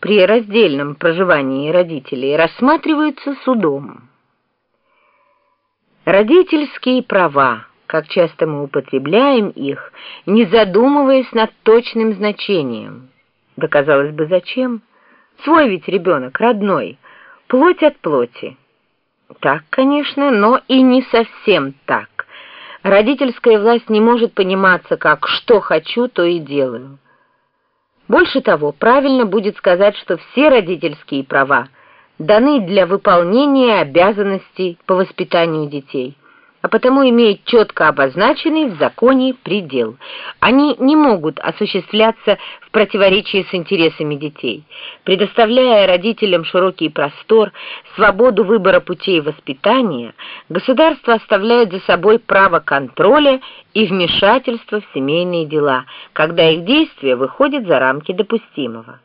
при раздельном проживании родителей рассматриваются судом. Родительские права, как часто мы употребляем их, не задумываясь над точным значением. Да, казалось бы, зачем? Свой ведь ребенок, родной, плоть от плоти. Так, конечно, но и не совсем так. Родительская власть не может пониматься как «что хочу, то и делаю». Больше того, правильно будет сказать, что все родительские права даны для выполнения обязанностей по воспитанию детей – а потому имеют четко обозначенный в законе предел. Они не могут осуществляться в противоречии с интересами детей. Предоставляя родителям широкий простор, свободу выбора путей воспитания, государство оставляет за собой право контроля и вмешательства в семейные дела, когда их действия выходят за рамки допустимого.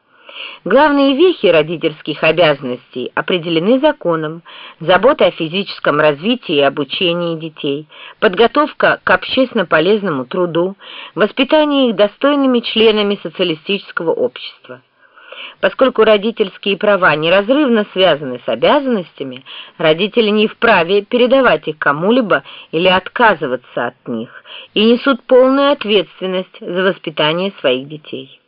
Главные вехи родительских обязанностей определены законом, забота о физическом развитии и обучении детей, подготовка к общественно полезному труду, воспитание их достойными членами социалистического общества. Поскольку родительские права неразрывно связаны с обязанностями, родители не вправе передавать их кому-либо или отказываться от них и несут полную ответственность за воспитание своих детей.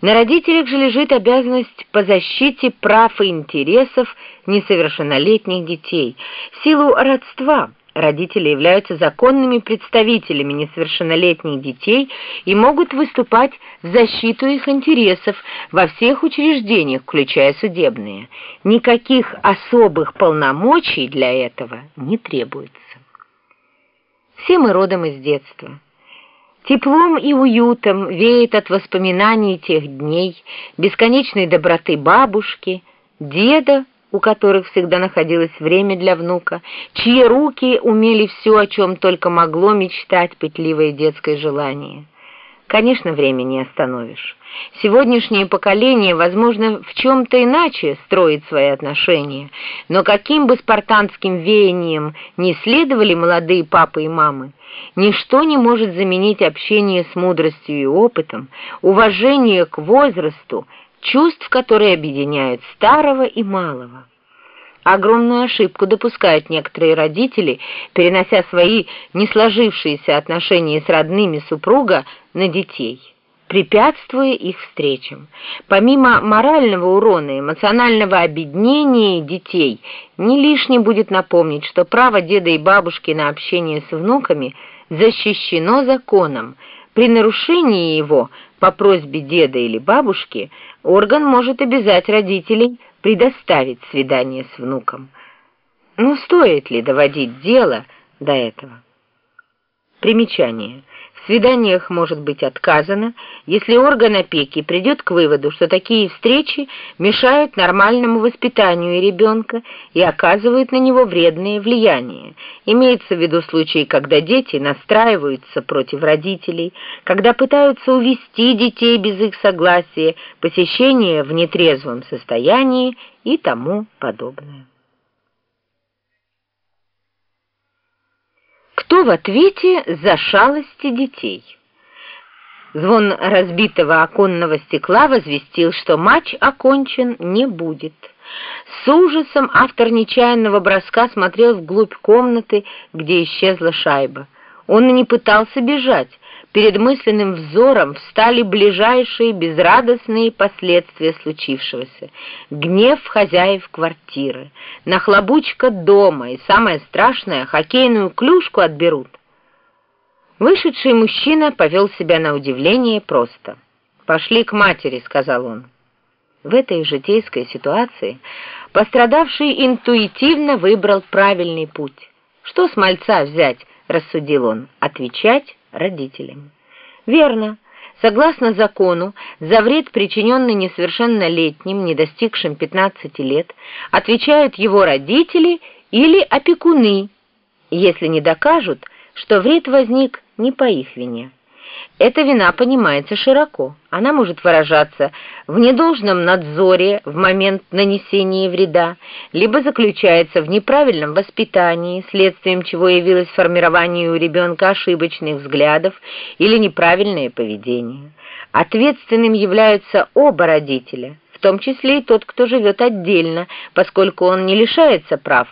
На родителях же лежит обязанность по защите прав и интересов несовершеннолетних детей. В силу родства родители являются законными представителями несовершеннолетних детей и могут выступать в защиту их интересов во всех учреждениях, включая судебные. Никаких особых полномочий для этого не требуется. Все мы родом из детства. Теплом и уютом веет от воспоминаний тех дней, бесконечной доброты бабушки, деда, у которых всегда находилось время для внука, чьи руки умели все, о чем только могло мечтать пытливое детское желание. Конечно, время не остановишь. Сегодняшнее поколение, возможно, в чем-то иначе строит свои отношения, но каким бы спартанским веянием не следовали молодые папы и мамы, ничто не может заменить общение с мудростью и опытом, уважение к возрасту, чувств, которые объединяют старого и малого. Огромную ошибку допускают некоторые родители, перенося свои не сложившиеся отношения с родными супруга на детей, препятствуя их встречам. Помимо морального урона, эмоционального обеднения детей, не лишне будет напомнить, что право деда и бабушки на общение с внуками защищено законом. При нарушении его по просьбе деда или бабушки орган может обязать родителей предоставить свидание с внуком. Но стоит ли доводить дело до этого? Примечание. Свиданиях может быть отказано, если орган опеки придет к выводу, что такие встречи мешают нормальному воспитанию ребенка и оказывают на него вредное влияние. Имеется в виду случаи, когда дети настраиваются против родителей, когда пытаются увести детей без их согласия, посещение в нетрезвом состоянии и тому подобное. Кто в ответе за шалости детей? Звон разбитого оконного стекла возвестил, что матч окончен не будет. С ужасом автор нечаянного броска смотрел вглубь комнаты, где исчезла шайба. Он и не пытался бежать, перед мысленным взором встали ближайшие безрадостные последствия случившегося. Гнев хозяев квартиры, нахлобучка дома и, самое страшное, хоккейную клюшку отберут. Вышедший мужчина повел себя на удивление просто. «Пошли к матери», — сказал он. В этой житейской ситуации пострадавший интуитивно выбрал правильный путь. «Что с мальца взять?» — рассудил он. «Отвечать родителям. Верно. Согласно закону, за вред, причиненный несовершеннолетним, не достигшим 15 лет, отвечают его родители или опекуны, если не докажут, что вред возник не по их вине. Эта вина понимается широко. Она может выражаться в недолжном надзоре в момент нанесения вреда, либо заключается в неправильном воспитании, следствием чего явилось формирование у ребенка ошибочных взглядов или неправильное поведение. Ответственным являются оба родителя, в том числе и тот, кто живет отдельно, поскольку он не лишается прав,